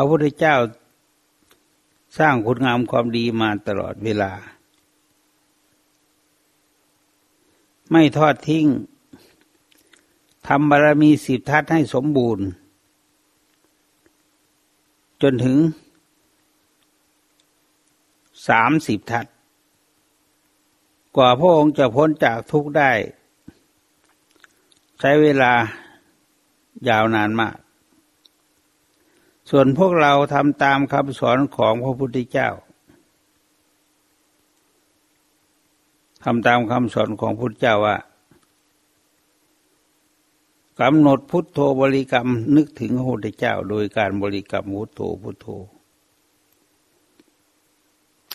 พระพุทธเจ้าสร้างคุณงามความดีมาตลอดเวลา ไม่ทอดทิ้งทำบารมีสิบทัศให้สมบูรณ์ จนถึงสามสิบทัศกว่าพระองค์จะพ้นจากทุกข์ได้ ใช้เวลายาวนานมาก ส่วนพวกเราทำตามคำสอนของพระพุทธเจ้าทำตามคำสอนของพุทธเจ้าว่ากำหนดพุทโธบริกรรมนึกถึงพระพุทธเจ้า โดยการบริกรรมพุทโธพุทโธ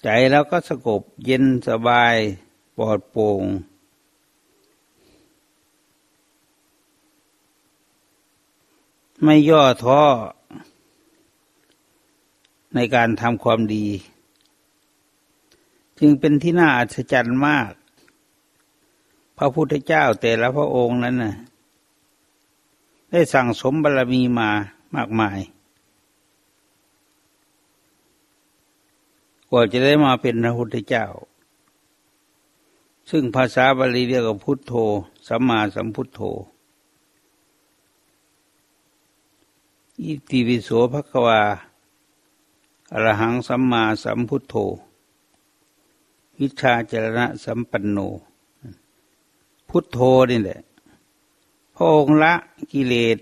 ใจแล้วก็สงบเย็นสบายปลอดโปร่งไม่ย่อท้อ ในการทำความดี จึงเป็นที่น่าอัศจรรย์มาก พระพุทธเจ้าแต่ละพระองค์นั้นนะได้สั่งสมบารรมีมามากมาย กว่าจะได้มาเป็นพระพุทธเจ้า ซึ่งภาษาบาลีเรียกว่าพุทโธสัมมาสัมพุทโธอิติวิโสภควา อรหังสัมมาสัมพุทโธ วิชาจรณะสัมปันโน พุทโธนี่แหละ พระองค์ละกิเลส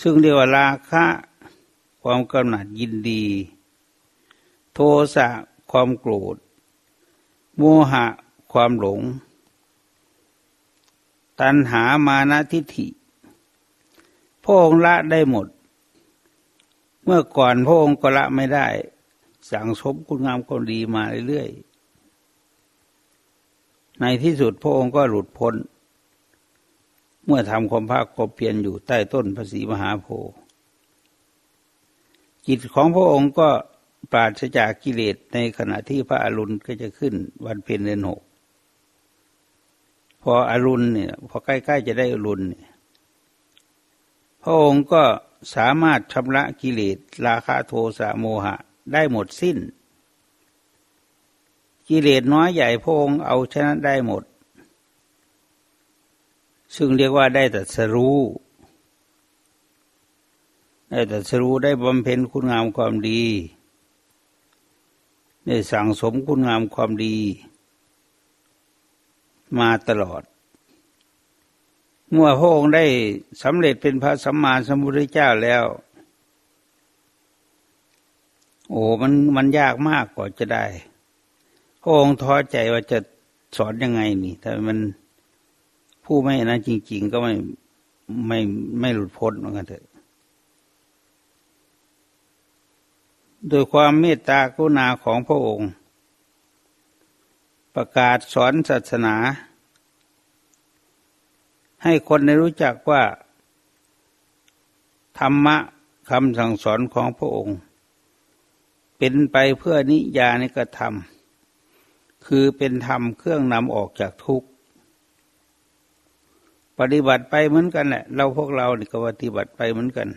ซึ่งเรียกว่าราคะความกำหนัดยินดี โทสะความโกรธ โมหะความหลง ตัณหามานะทิฏฐิพระองค์ละได้หมด เมื่อก่อนพระองค์ก็ละไม่ได้ สั่งสมคุณงามความดีมาเรื่อยๆ ในที่สุดพระองค์ก็หลุดพ้น เมื่อทำความภาคความเพียรอยู่ใต้ต้นพระศรีมหาโพธิ์จิตของพระองค์ก็ปราศจากกิเลสในขณะที่พระอรุณก็จะขึ้นวันเพ็ญเดือนหก พออรุณเนี่ยพอใกล้ๆจะได้อรุณเนี่ยพระองค์ก็ สามารถชำระกิเลสราคะโทสะโมหะได้หมดสิ้น กิเลสน้อยใหญ่พงเอาชนะได้หมด ซึ่งเรียกว่าได้แต่สรู้ได้แต่สรู้ได้บำเพ็ญคุณงามความดีได้สั่งสมคุณงามความดี มาตลอด เมื่อพระองค์ได้สำเร็จเป็นพระสัมมาสัมพุทธเจ้าแล้ว โอ้มันมันยากมากกว่าจะได้ พระองค์ท้อใจว่าจะสอนยังไงนี่แต่มันผู้ไม่นะจริง ๆ ก็ไม่ไม่ไม่หลุดพ้นเหมือนกันเถอะโดยความเมตตากรุณาของพระองค์ ประกาศสอนศาสนา ให้คนได้รู้จักว่า ธรรมะคำสั่งสอนของพระองค์ เป็นไปเพื่อนิยานิกระทำคือเป็นธรรมเครื่องนำออกจากทุกข์ ปฏิบัติไปเหมือนกันแหละ เราพวกเราเนี่ก็ปฏิบัติไปเหมือนกัน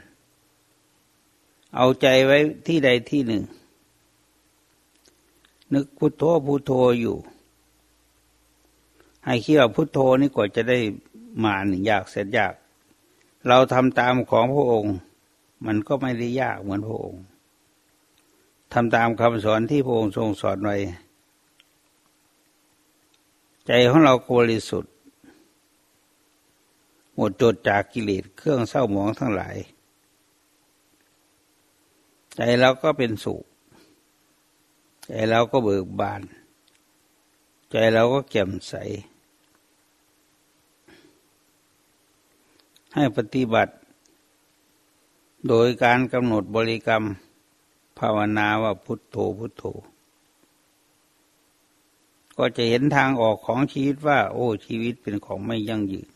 เอาใจไว้ที่ใดที่หนึ่ง นึกพุโทโธพุโทโธอยู่ให้คิดว่าพุโทโธนี่กว่าจะได้ มาหนึ่งยากเสร็จยาก เราทำตามของพระองค์ มันก็ไม่ได้ยากเหมือนพระองค์ทำตามคำสอนที่พระองค์ทรงสอนไว้ ใจของเราโกริสุทธิ์ หมดจดจากกิเลสเครื่องเศร้าหมองทั้งหลาย ใจเราก็เป็นสุข ใจเราก็เบิกบาน ใจเราก็แจ่มใส ให้ปฏิบัติ โดยการกำหนดบริกรรม ภาวนาว่าพุทโธพุทโธ ก็จะเห็นทางออกของชีวิตว่า โอ้ชีวิตเป็นของไม่ยั่งยืน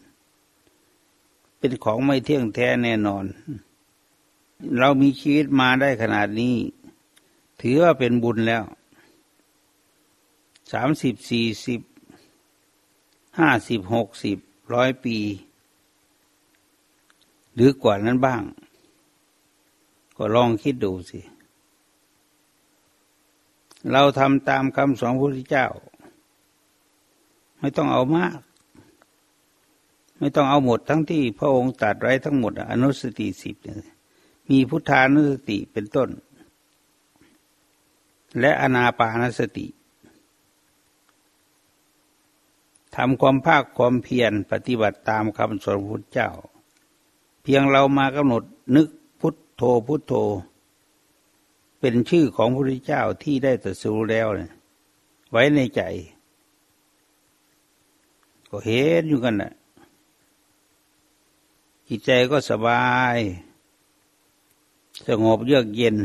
เป็นของไม่เที่ยงแท้แน่นอน เรามีชีวิตมาได้ขนาดนี้ ถือว่าเป็นบุญแล้วสามสิบสี่สิบห้าสิบหกสิบร้อยปี หรือกว่านั้นบ้าง ก็ลองคิดดูสิ เราทำตามคำสอนพระพุทธเจ้า ไม่ต้องเอามาก ไม่ต้องเอาหมดทั้งที่พระองค์ตรัสไว้ทั้งหมด อนุสติสิบมีพุทธานุสติเป็นต้น และอนาปานสติทำความภาคความเพียรปฏิบัติตามคำสอนพุทธเจ้า เพียงเรามากำหนดนึกพุทโธพุทโธ เป็นชื่อของพระพุทธเจ้าที่ได้ตรัสรู้แล้วเนี่ยไว้ในใจ ก็เห็นอยู่กันนะ่ะจิตใจก็สบาย สงบเยือกเย็น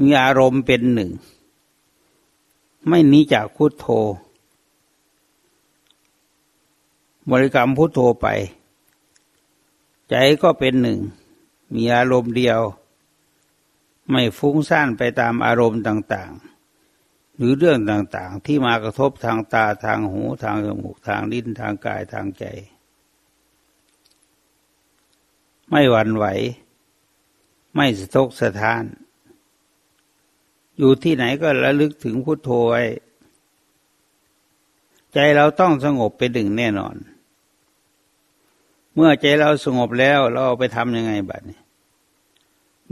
มีอารมณ์เป็นหนึ่ง ไม่หนีจากพุทโธ บริกรรมพุทโธไป ใจก็เป็นหนึ่ง มีอารมณ์เดียว ไม่ฟุ้งซ่านไปตามอารมณ์ต่างๆ หรือเรื่องต่างๆ ที่มากระทบทางตาทางหูทางจมูกทางลิ้นทางกายทางใจ ไม่หวั่นไหว ไม่สะทกสะท้าน อยู่ที่ไหนก็ระลึกถึงพุทโธไว้ใจเราต้องสงบเป็นหนึ่งแน่นอน เมื่อใจเราสงบแล้วเราเอาไปทำยังไงบัดนี้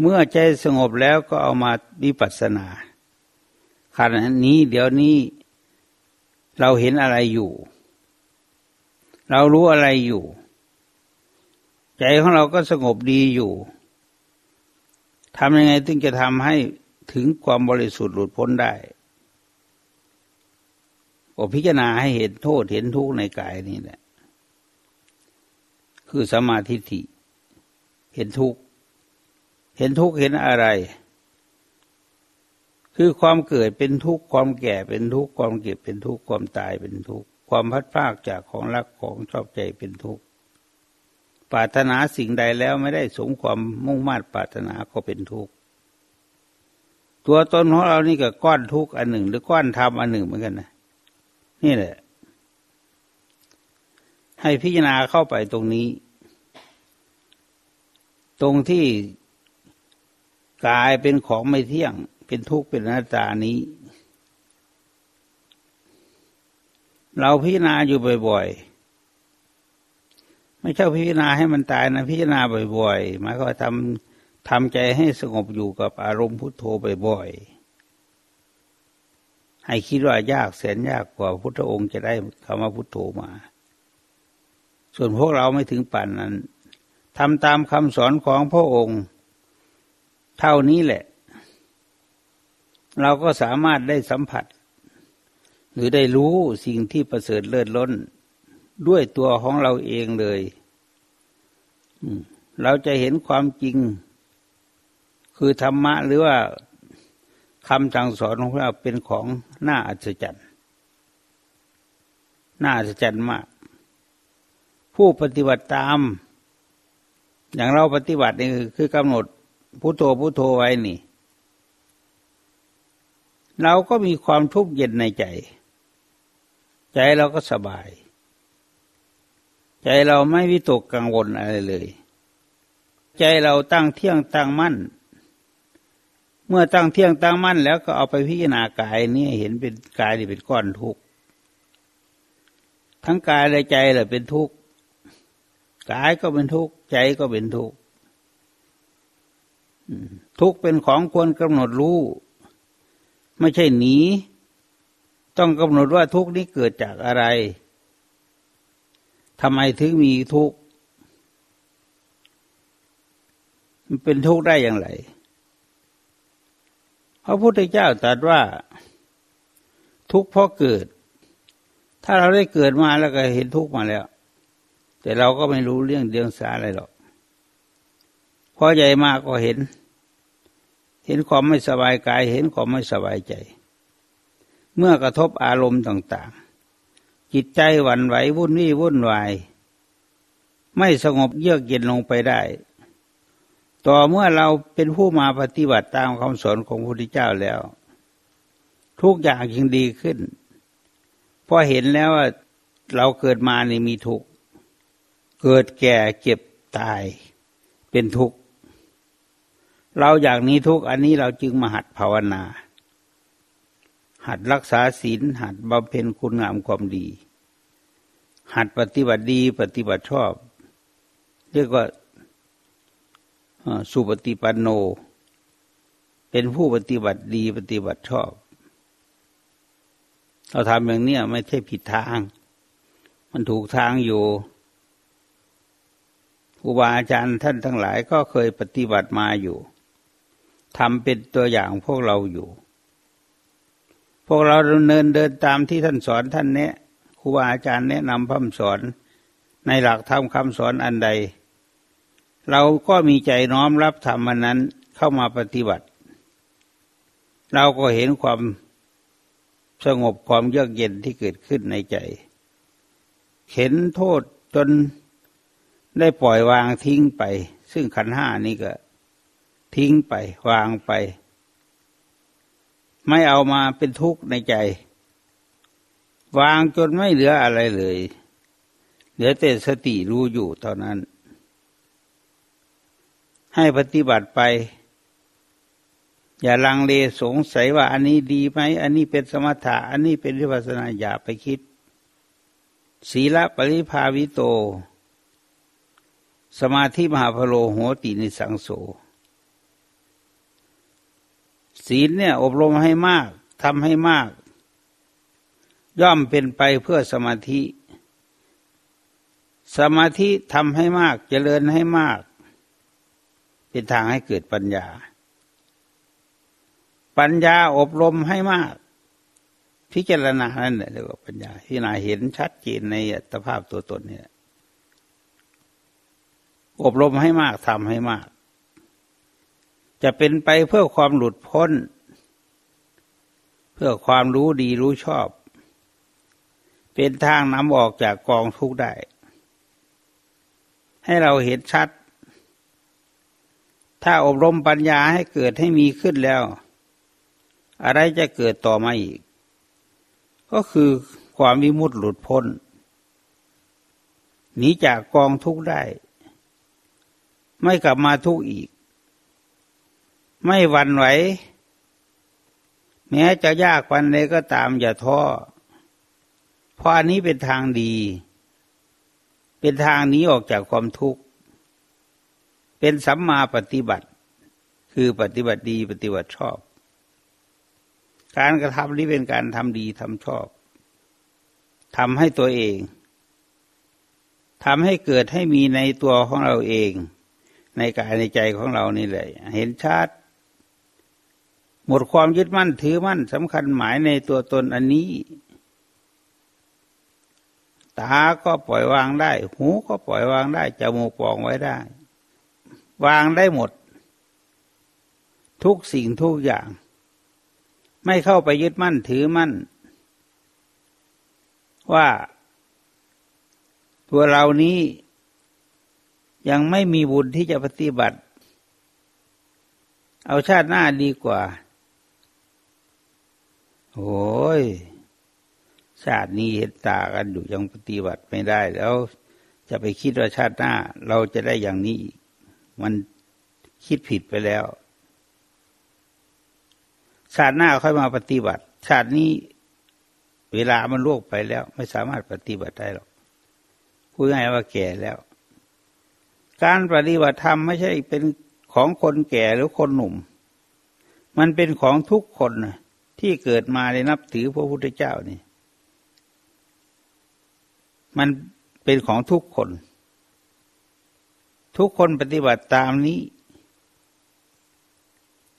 เมื่อใจสงบแล้วก็เอามาวิปัสสนาขณะนี้เดี๋ยวนี้เราเห็นอะไรอยู่ เรารู้อะไรอยู่ ใจของเราก็สงบดีอยู่ทำยังไงถึงจะทำให้ถึงความบริสุทธิ์หลุดพ้นได้โอพิจารณาให้เห็นโทษเห็นทุกข์ในกายนี่แหละ คือสมาธิิเห็นทุกเห็นทุกเห็นอะไร คือความเกิดเป็นทุกข์ความแก่เป็นทุกข์ความเก็บเป็นทุกข์ความตายเป็นทุกข์ความพัดพากจากของรักของชอบใจเป็นทุกข์ปรารถนาสิ่งใดแล้วไม่ได้สมความมุ่งมา่ปรารถนาก็เป็นทุกข์ตัวตนของเรานี่ก็ก้อนทุกข์อันหนึ่ง หรือก้อนธรรมอันหนึ่งเหมือนกันนะนี่แหละ ให้พิจารณาเข้าไปตรงนี้ ตรงที่กายเป็นของไม่เที่ยง เป็นทุกข์เป็นอนัตตานี้ เราพิจารณาอยู่บ่อยๆ ไม่ใช่พิจารณาให้มันตายนะ พิจารณาบ่อยๆ หมายก็ทำทำใจให้สงบอยู่กับอารมณ์พุทโธบ่อยๆให้คิดว่ายากแสนยากกว่าพุทธองค์จะได้คำว่าพุทโธมา ส่วนพวกเราไม่ถึงป่านนั้นทำตามคำสอนของพระองค์ เท่านี้แหละ เราก็สามารถได้สัมผัส หรือได้รู้สิ่งที่ประเสริฐเลิศล้น ด้วยตัวของเราเองเลยเราจะเห็นความจริง คือธรรมะหรือว่าคำสั่งสอนของเราเป็นของน่าอัศจรรย์ น่าอัศจรรย์มาก ผู้ปฏิบัติตาม อย่างเราปฏิบัตินี่คือกำหนดพุโทโธพุโทโธไว้นี่ เราก็มีความทุกข์เย็นในใจ ใจเราก็สบาย ใจเราไม่วิตกกังวลอะไรเลย ใจเราตั้งเที่ยงตั้งมั่น เมื่อตั้งเที่ยงตั้งมั่น แล้วก็เอาไปพิจารณากายนี่เห็นเป็นกายนี่เป็นก้อนทุกข์ทั้งกายและใจเลยเป็นทุกข์ กายก็เป็นทุกข์ใจก็เป็นทุกข์ทุกข์เป็นของควรกำหนดรู้ ไม่ใช่หนี ต้องกำหนดว่าทุกข์นี้เกิดจากอะไรทำไมถึงมีทุกข์มันเป็นทุกข์ได้อย่างไรพระพุทธเจ้าตรัสว่า ทุกข์เพราะเกิด ถ้าเราได้เกิดมาแล้วก็เห็นทุกข์มาแล้ว แต่เราก็ไม่รู้เรื่องเดียงสาอะไรหรอกพอใหญ่มากก็เห็น เห็นความไม่สบายกาย เห็นความไม่สบายใจ เมื่อกระทบอารมณ์ต่างๆ จิตใจหวั่นไหววุ่นวี่วุ่นวาย ไม่สงบเยือกเย็นลงไปได้ ต่อเมื่อเราเป็นผู้มาปฏิบัติตามคำสอนของพระพุทธเจ้าแล้ว ทุกอย่างยิ่งดีขึ้นพอเห็นแล้วว่าเราเกิดมานี่มีทุกข์ เกิดแก่เจ็บตายเป็นทุกข์ เราอยากนี้ทุกข์อันนี้เราจึงมาหัดภาวนา หัดรักษาศีลหัดบำเพ็ญคุณงามความดี หัดปฏิบัติดีปฏิบัติชอบ เรียกว่าสุปฏิปันโน เป็นผู้ปฏิบัติดีปฏิบัติชอบ เราทำอย่างนี้ไม่ใช่ผิดทาง มันถูกทางอยู่ รูบาอาจารย์ท่านทั้งหลายก็เคยปฏิบัติมาอยู่ทำเป็นตัวอย่างพวกเราอยู่ พวกเราดำเนินเดินตามที่ท่านสอนท่านเนี้ยครูบาอาจารย์แนะนำพร่ำสอนในหลักธรรมคำสอนอันใด เราก็มีใจน้อมรับธรรมนั้นเข้ามาปฏิบัติ เราก็เห็นความสงบความเยือกเย็นที่เกิดขึ้นในใจ เห็นโทษจน ได้ปล่อยวางทิ้งไป ซึ่งขันห้านี่ก็ทิ้งไป วางไป ไม่เอามาเป็นทุกข์ในใจ วางจนไม่เหลืออะไรเลย เหลือแต่สติรู้อยู่เท่านั้น ให้ปฏิบัติไป อย่าลังเลสงสัยว่าอันนี้ดีไหม อันนี้เป็นสมถะ อันนี้เป็นวิปัสสนาอย่าไปคิด ศีละปริภาวิโต สมาธิมหาพโลโหตินิสังโสศีลเนี่ยอบรมให้มากทำให้มาก ย่อมเป็นไปเพื่อสมาธิ สมาธิทำให้มากเจริญให้มาก เป็นทางให้เกิดปัญญา ปัญญาอบรมให้มาก พิจารณานั่นแหละเรียกว่าปัญญาพิจารณาเห็นชัดเจนในอัตภาพตัวตนเนี่ย อบรมให้มากทำให้มาก จะเป็นไปเพื่อความหลุดพ้น เพื่อความรู้ดีรู้ชอบ เป็นทางนำออกจากกองทุกข์ได้ ให้เราเห็นชัด ถ้าอบรมปัญญาให้เกิดให้มีขึ้นแล้ว อะไรจะเกิดต่อมาอีก ก็คือความวิมุตติหลุดพ้นหนีจากกองทุกข์ได้ ไม่กลับมาทุกข์อีก ไม่หวั่นไหว แม้จะยากวันใดก็ตามอย่าท้อเพราะอันนี้เป็นทางดี เป็นทางนี้ออกจากความทุกข์ เป็นสัมมาปฏิบัติ คือปฏิบัติดีปฏิบัติชอบ การกระทำนี้เป็นการทำดีทำชอบทำให้ตัวเองทำให้เกิดให้มีในตัวของเราเอง ในกายในใจของเรานี่เลย เห็นชัดหมดความยึดมั่นถือมั่นสำคัญหมายในตัวตนอันนี้ ตาก็ปล่อยวางได้ หูก็ปล่อยวางได้ จมูกปองไว้ได้ วางได้หมด ทุกสิ่งทุกอย่าง ไม่เข้าไปยึดมั่นถือมั่น ว่าตัวเรานี้ ยังไม่มีบุญที่จะปฏิบัติ เอาชาติหน้าดีกว่า โอ้ย ชาตินี้เห็นตากันอยู่ยังปฏิบัติไม่ได้ แล้วจะไปคิดว่าชาติหน้า เราจะได้อย่างนี้ มันคิดผิดไปแล้ว ชาติหน้าค่อยมาปฏิบัติ ชาตินี้เวลามันล่วงไปแล้ว ไม่สามารถปฏิบัติได้หรอกพูดง่ายว่าแก่แล้ว การปฏิบัติธรรมไม่ใช่เป็นของคนแก่หรือคนหนุ่ม มันเป็นของทุกคนที่เกิดมาในนับถือพระพุทธเจ้านี่ มันเป็นของทุกคน ทุกคนปฏิบัติตามนี้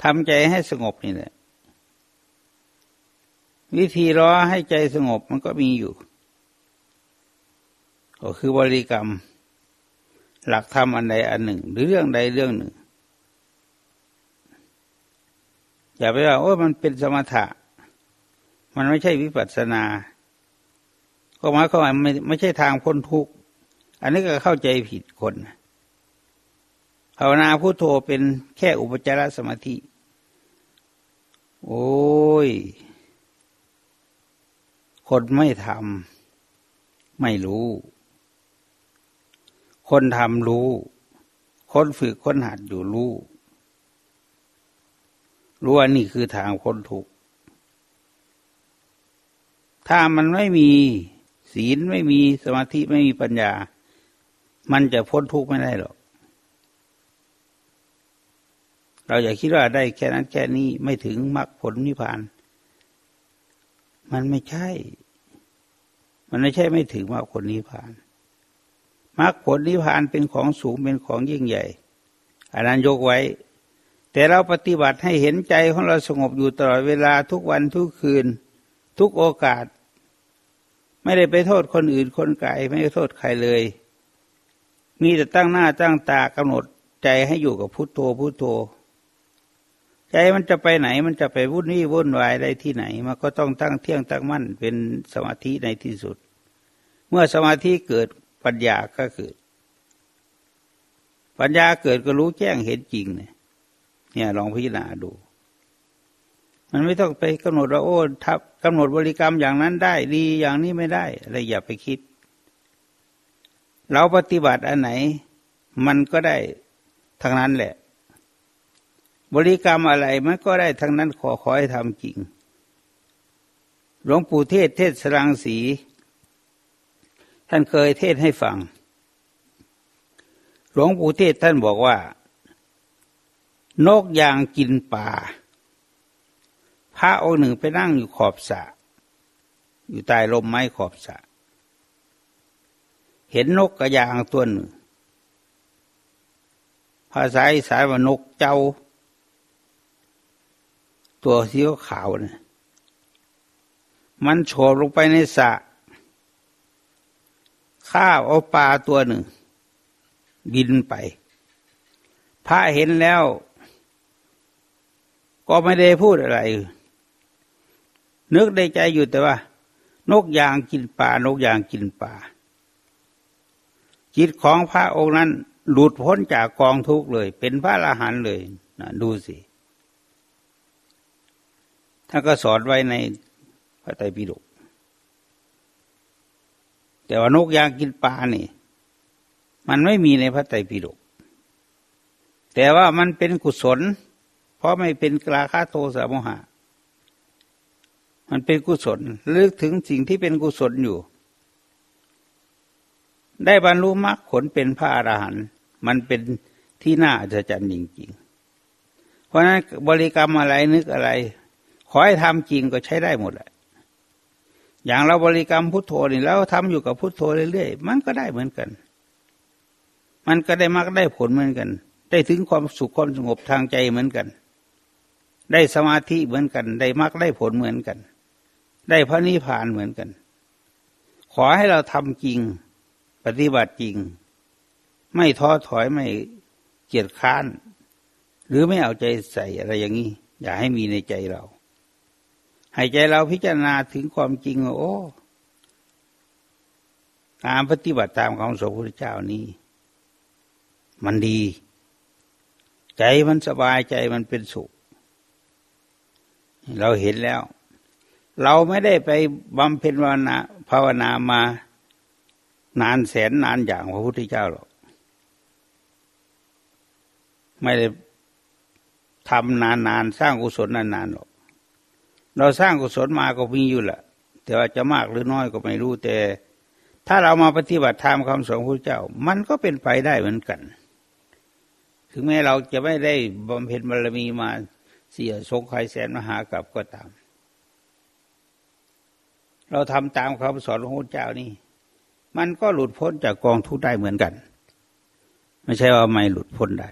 ทำใจให้สงบนี่แหละ วิธีรอให้ใจสงบมันก็มีอยู่ ก็คือบริกรรม หลักธรรมอันใดอันหนึ่ง หรือเรื่องใดเรื่องหนึ่ง อย่าไปว่าโอ้มันเป็นสมถะ มันไม่ใช่วิปัสสนา ก็หมายความว่าไม่ไม่ใช่ทางพ้นทุกข์อันนี้ก็เข้าใจผิดคนภาวนาพุโทโธเป็นแค่อุปจารสมาธิ โอ้ยคนไม่ทำไม่รู้ คนทำรู้ คนฝึกคนหัดอยู่รู้ รู้ว่านี่คือทางพ้นทุกถ้ามันไม่มีศีลไม่มีสมาธิไม่มีปัญญา มันจะพ้นทุกข์ไม่ได้หรอก เราอย่าคิดว่าได้แค่นั้นแค่นี้ไม่ถึงมรรคผลนิพพาน มันไม่ใช่ มันไม่ใช่ไม่ถึงมรรคผลนิพพาน มรรคผลนิพพานเป็นของสูงเป็นของยิ่งใหญ่อันนั้นยกไว้ แต่เราปฏิบัติให้เห็นใจของเราสงบอยู่ตลอดเวลาทุกวันทุกคืน ทุกโอกาส ไม่ได้ไปโทษคนอื่นคนไกลไม่ได้โทษใครเลย มีแต่ตั้งหน้าตั้งตากำหนดใจให้อยู่กับพุโทโธพุโทโธ ใจมันจะไปไหนมันจะไปวุ่นวี่วุ่นวายได้ที่ไหน มันก็ต้องตั้งเที่ยงตั้งมั่นเป็นสมาธิในที่สุด เมื่อสมาธิเกิด ปัญญาก็เกิด ปัญญาเกิดก็รู้แจ้งเห็นจริงเนี่ยเนี่ยลองพิจารณาดู มันไม่ต้องไปกำหนดว่าโอ้ทับกำหนดบริกรรมอย่างนั้นได้ ดีอย่างนี้ไม่ได้อะไรอย่าไปคิด เราปฏิบัติอันไหน มันก็ได้ทั้งนั้นแหละ บริกรรมอะไรมันก็ได้ทั้งนั้นขอขอให้ทำจริงหลวงปู่เทศเทศสรังสี ท่านเคยเทศให้ฟัง หลวงปู่เทศท่านบอกว่า นกยางกินป่า พระองค์หนึ่งไปนั่งอยู่ขอบสระอยู่ใต้ลมไม้ขอบสระเห็นนกกระยางตัวหนึ่ง ภาษาอีสานว่านกเจ้า ตัวสีขาวเนี่ยมันโฉบลงไปในสระ ข้าเอาปลาตัวหนึ่ง บินไป พระเห็นแล้ว ก็ไม่ได้พูดอะไร นึกในใจอยู่แต่ว่า นกยางกินป่านกยางกินป่าจิตของพระองค์นั้น หลุดพ้นจากกองทุกข์เลย เป็นพระอรหันต์เลยนะดูสิท่านก็สอนไว้ในพระไตรปิฎก แต่ว่านกยางกินปลานี่ มันไม่มีในพระไตรปิฎกแต่ว่ามันเป็นกุศล เพราะไม่เป็นกราคาโทสะโมหะ มันเป็นกุศลลึกถึงสิ่งที่เป็นกุศลอยู่ ได้บรรลุมรรคผลเป็นพระอรหันต์มันเป็นที่น่าอัศจรรย์จริงๆ เพราะนั้นบริกรรมอะไรนึกอะไร ขอให้ทำจริงก็ใช้ได้หมดแหละ อย่างเราบริกรรมพุทโธนี่แล้วทำอยู่กับพุทโธเรื่อยๆมันก็ได้เหมือนกัน มันก็ได้มรรคได้ผลเหมือนกัน ได้ถึงความสุขความสงบทางใจเหมือนกัน ได้สมาธิเหมือนกัน ได้มรรคได้ผลเหมือนกัน ได้พระนิพพานเหมือนกัน ขอให้เราทำจริงปฏิบัติจริง ไม่ท้อถอยไม่เกียจค้าน หรือไม่เอาใจใส่อะไรอย่างนี้อย่าให้มีในใจเรา ให้ใจเราพิจารณาถึงความจริงโอ้การปฏิบัติตามคำสอนพระเจ้านี้ มันดี ใจมันสบายใจมันเป็นสุข เราเห็นแล้ว เราไม่ได้ไปบำเพ็ญภาวนาภาวนามานานแสนนานอย่างพระพุทธเจ้าหรอกไม่ได้ทำนานนานสร้างกุศลนานนานหรอก เราสร้างกุศลมาก็มีอยู่แหละแต่ว่าจะมากหรือน้อยก็ไม่รู้แต่ ถ้าเรามาปฏิบัติธรรมคำสอนพระเจ้า มันก็เป็นไปได้เหมือนกัน ถึงแม้เราจะไม่ได้บำเพ็ญบารมีมาเสียสงไขแสนมหากับก็ตาม เราทำตามคำสอนของพระเจ้านี่ มันก็หลุดพ้นจากกองทุกข์ได้เหมือนกัน ไม่ใช่ว่าไม่หลุดพ้นได้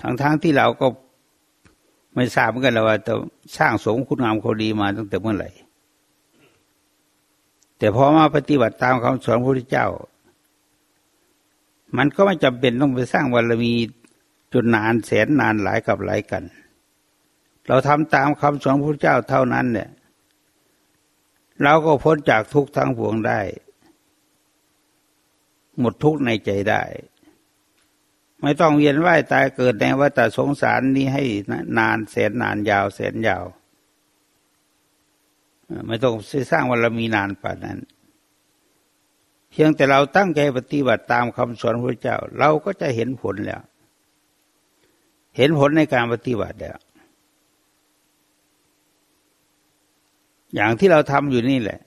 ทั้งๆทที่เราก็ ไม่ทราบเหมือนกันว่าจะสร้างสมคุณงามความดีมาตั้งแต่เมื่อไหร่ แต่พอมาปฏิบัติตามคำสอนพระพุทธเจ้า มันก็ไม่จำเป็นต้องไปสร้างบารมีจนนานแสนนานหลายกับหลายกัน เราทำตามคำสอนพระเจ้าเท่านั้นเนี่ยเราก็พ้นจากทุกข์ทั้งปวงได้ หมดทุกข์ในใจได้ ไม่ต้องเวียนว่ายตายเกิดในวัฏสงสารนี้ให้นานแสนนานยาวแสนยาว ไม่ต้องสร้างวันละมีนานป่านนั้น เพียงแต่เราตั้งใจปฏิบัติตามคำสอนพระเจ้า เราก็จะเห็นผลแล้ว เห็นผลในการปฏิบัติแล้ว อย่างที่เราทำอยู่นี่แหละ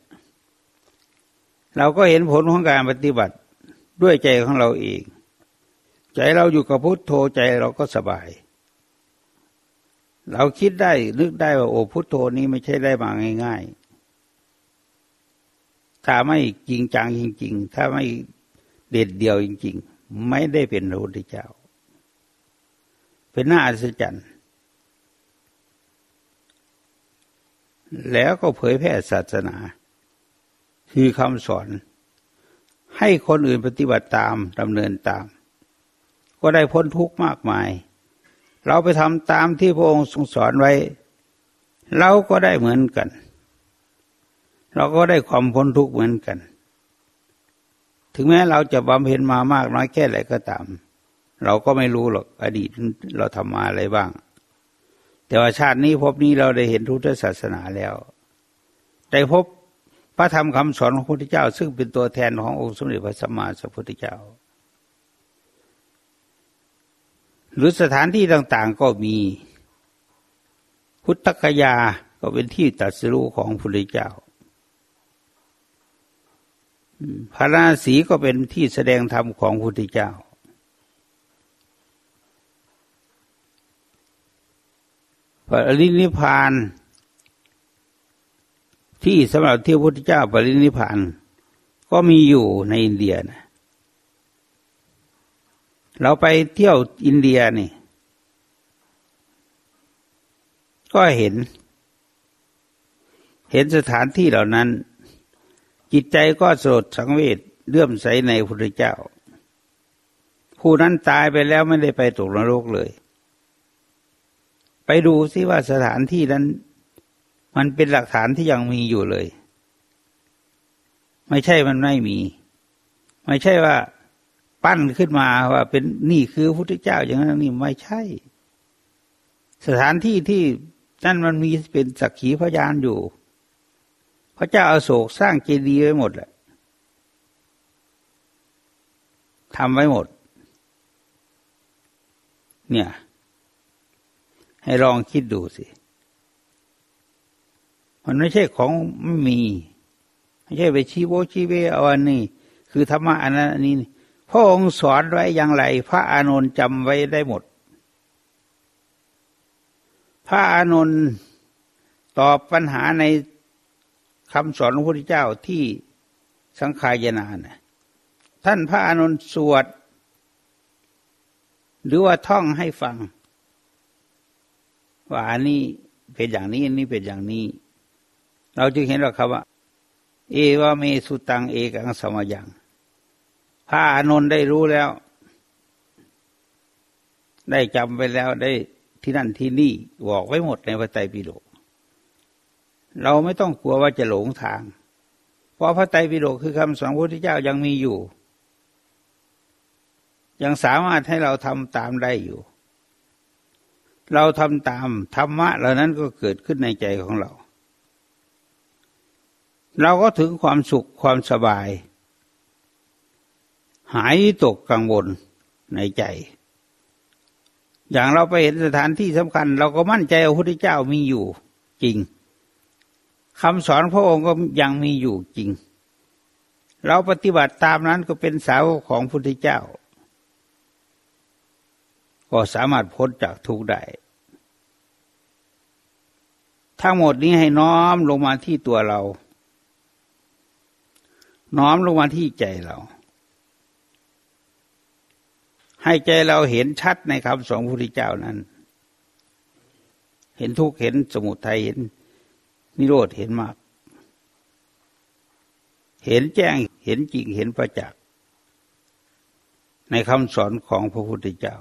เราก็เห็นผลของการปฏิบัติด้วยใจของเราเอง ใจเราอยู่กับพุทโธใจเราก็สบาย เราคิดได้นึกได้ว่าโอ้พุทโธนี้ไม่ใช่ได้มาง่าย ๆ ถ้าไม่จริงจังจริง ๆ ถ้าไม่เด็ดเดียวจริง ๆ ไม่ได้เป็นพระพุทธเจ้า เป็นหน่าอัศจรรย์ แล้วก็เผยแพร่ศาสนา คือคำสอนให้คนอื่นปฏิบัติตามดำเนินตาม ก็ได้พ้นทุกข์มากมาย เราไปทำตามที่พระองค์ทรงสอนไว้ เราก็ได้เหมือนกัน เราก็ได้ความพ้นทุกข์เหมือนกัน ถึงแม้เราจะบำเพ็ญมามากน้อยแค่ไหนก็ตาม เราก็ไม่รู้หรอกอดีตเราทำมาอะไรบ้าง แต่ว่าชาตินี้พบนี้เราได้เห็นทุตศาสนาแล้ว ได้พบพระธรรมคำสอนของพระพุทธเจ้า ซึ่งเป็นตัวแทนขององค์สมเด็จพระสัมมาสัมพุทธเจ้า หรือสถานที่ต่างๆก็มี พุทธกยาก็เป็นที่ตัดสู้ของพระพุทธเจ้าพระราศีก็เป็นที่แสดงธรรมของพระพุทธเจ้า ปรินิพานที่สำหรับที่พระพุทธเจ้าปรินิพานก็มีอยู่ในอินเดียนะ เราไปเที่ยวอินเดียนี่ ก็เห็น เห็นสถานที่เหล่านั้น จิตใจก็สดสังเวชเลื่อมใสในพระพุทธเจ้า ผู้นั้นตายไปแล้วไม่ได้ไปตกนรกเลย ไปดูซิว่าสถานที่นั้น มันเป็นหลักฐานที่ยังมีอยู่เลย ไม่ใช่มันไม่มี ไม่ใช่ว่า ปั้นขึ้นมาว่าเป็นนี่คือพระพุทธเจ้าอย่างนั้นนี่ไม่ใช่ สถานที่ที่นั่นมันมีเป็นสักขีพยานอยู่ พระเจ้าอาโศกสร้างเจดีย์ไว้หมดแหละทำไว้หมด เนี่ย ให้ลองคิดดูสิ มันไม่ใช่ของไม่มี ไม่ใช่ไปชี้โบชี้เวเอาอันนี้ คือธรรมะอันนั้นอันนี้ พระองค์สอนไว้อย่างไร พระอานนท์จำไว้ได้หมด พระอานนท์ตอบปัญหาในคำสอนของพระพุทธเจ้าที่สังขายนานะท่านพระอานนท์สวด หรือว่าท่องให้ฟัง ว่าอันนี้เป็นอย่างนี้อันนี้เป็นอย่างนี้ เราจึงเห็นว่าคำว่า เอวาเมสุตังเอกังสมยัง พระอานนท์ได้รู้แล้ว ได้จำไปแล้วได้ที่นั่นที่นี่บอกไว้หมดในพระไตรปิฎกเราไม่ต้องกลัวว่าจะหลงทาง เพราะพระไตรปิฎกคือคำสอนพระพุทธเจ้ายังมีอยู่ ยังสามารถให้เราทำตามได้อยู่ เราทำตามธรรมะเหล่านั้นก็เกิดขึ้นในใจของเรา เราก็ถึงความสุขความสบาย หายตกกังวลในใจ อย่างเราไปเห็นสถานที่สำคัญ เราก็มั่นใจว่าพระพุทธเจ้ามีอยู่จริงคำสอนพระองค์ก็ยังมีอยู่จริง เราปฏิบัติตามนั้นก็เป็นสาวของพระพุทธเจ้า ก็สามารถพ้นจากทุกข์ได้ทั้งหมดนี้ให้น้อมลงมาที่ตัวเรา น้อมลงมาที่ใจเรา ให้ใจเราเห็นชัดในคำสอนพระพุทธเจ้านั้น เห็นทุกเห็นสมุทัยเห็นนิโรธเห็นมาก เห็นแจ้งเห็นจริงเห็นประจักษ์ในคำสอนของพระพุทธเจ้า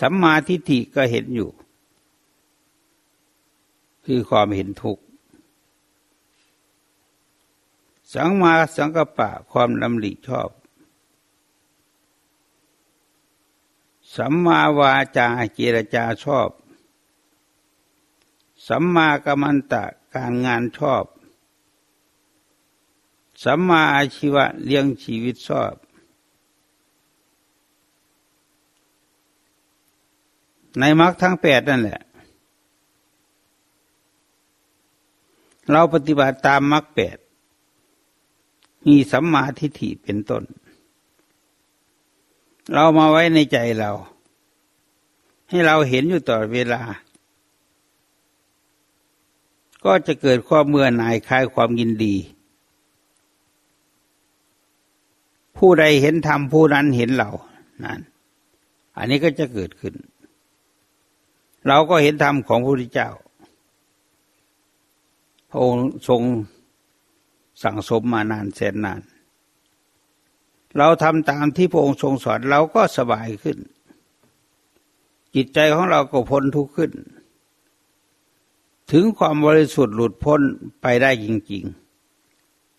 สัมมาทิฏฐิก็เห็นอยู่ คือความเห็นทุกข์สังมาสังกปะความดำริชอบ สัมมาวาจาเจรจาชอบ สัมมากัมมันตะการงานชอบ สัมมาอาชีวะเลี้ยงชีวิตชอบ ในมรรคทั้งแปดนั่นแหละ เราปฏิบัติตามมรรคแปด มีสัมมาทิฏฐิเป็นต้น เรามาไว้ในใจเรา ให้เราเห็นอยู่ตลอดเวลา ก็จะเกิดความเมื่อหน่ายคลายความยินดี ผู้ใดเห็นธรรมผู้นั้นเห็นเรานั่นอันนี้ก็จะเกิดขึ้น เราก็เห็นธรรมของพระพุทธเจ้าพระองค์ทรงสั่งสมมานานแสนนาน เราทำตามที่พระองค์ทรงสอนเราก็สบายขึ้น จิตใจของเราก็พ้นทุกข์ขึ้น ถึงความบริสุทธิ์หลุดพ้นไปได้จริง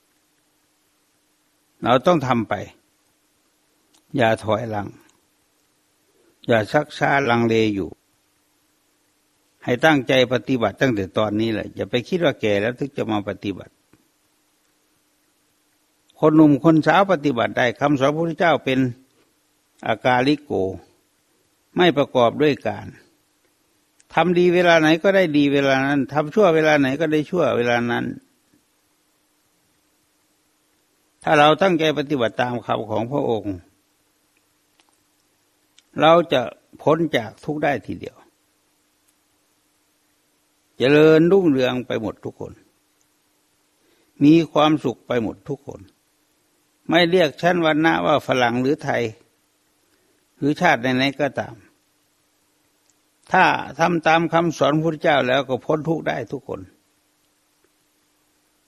ๆ เราต้องทำไป อย่าถอยหลัง อย่าชักช้าลังเลอยู่ ให้ตั้งใจปฏิบัติตั้งแต่ตอนนี้แหละอย่าไปคิดว่าแก่แล้วถึงจะมาปฏิบัติ คนหนุ่มคนสาวปฏิบัติได้คำสอนพระพุทธเจ้าเป็นอากาลิโก ไม่ประกอบด้วยการทำดีเวลาไหนก็ได้ดีเวลานั้นทำชั่วเวลาไหนก็ได้ชั่วเวลานั้น ถ้าเราตั้งใจปฏิบัติตามคำของพระองค์ เราจะพ้นจากทุกได้ทีเดียวจเจริญรุ่งเรืองไปหมดทุกคน มีความสุขไปหมดทุกคน ไม่เรียกชั้นวันณะว่าฝรั่งหรือไทย หรือชาติไหนๆก็ตาม ถ้าทำตามคำสอนพระเจ้าแล้วก็พ้นทุกข์ได้ทุกคน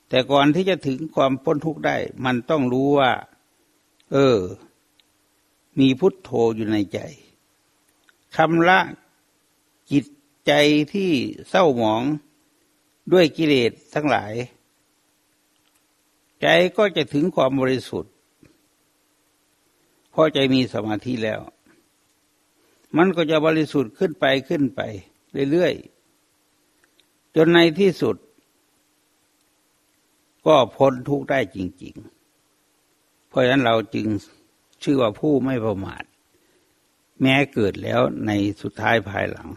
แต่ก่อนที่จะถึงความพ้นทุกข์ได้ มันต้องรู้ว่า เออ มีพุทโธอยู่ในใจชำระจิตใจที่เศร้าหมองด้วยกิเลสทั้งหลาย ใจก็จะถึงความบริสุทธิ์เพราะใจมีสมาธิแล้ว มันก็จะบริสุทธิ์ขึ้นไปขึ้นไป เรื่อยๆ จนในที่สุด ก็พ้นทุกข์ได้จริง ๆ เพราะฉะนั้นเราจึงชื่อว่าผู้ไม่ประมาท แม้เกิดแล้วในสุดท้ายภายหลัง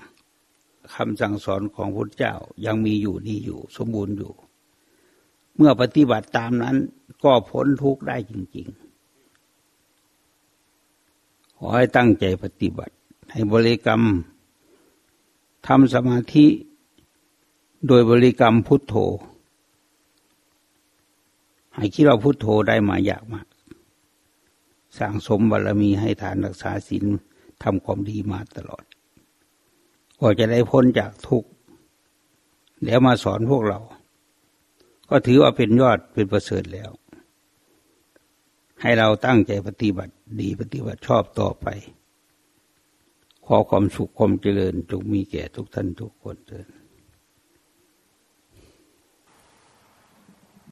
คำสั่งสอนของพระเจ้ายังมีอยู่ดีอยู่ สมบูรณ์อยู่ เมื่อปฏิบัติตามนั้น ก็พ้นทุกข์ได้จริง ๆ ขอให้ตั้งใจปฏิบัติ ให้บริกรรมทำสมาธิ โดยบริกรรมพุทโธให้คิดว่าพุทโธได้มาอยากมากสั่งสมบารมีให้ทานรักษาศีลทำความดีมาตลอด ก็จะได้พ้นจากทุกข์ แล้วมาสอนพวกเรา ก็ถือว่าเป็นยอดเป็นประเสริฐแล้ว ให้เราตั้งใจปฏิบัติดีปฏิบัติชอบต่อไป ขอความสุขความเจริญจงมีแก่ทุกท่านทุกคนเถิด